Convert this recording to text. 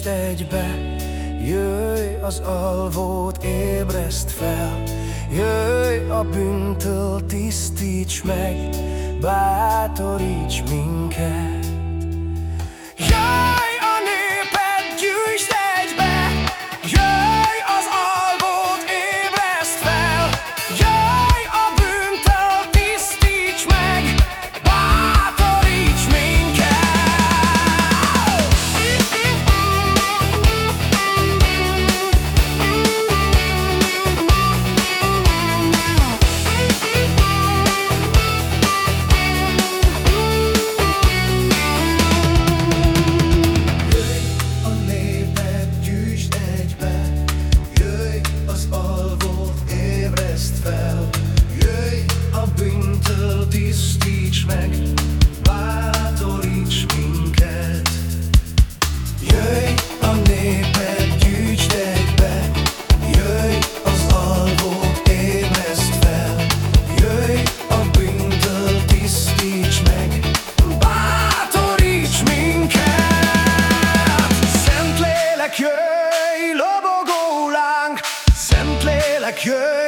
Isten egybe, jöjj az alvót, ébreszt fel, jöjj a bűntől, tisztíts meg, bátoríts minket. Meg, bátoríts minket. Jöjj a népet, gyűjtsd egybe, jöjj az alvót, ébreszt fel, jöjj a bűntől, tisztíts meg, Bátoríts minket! Szentlélek, jöjj, lobogó vár! Szentlélek, jöjj,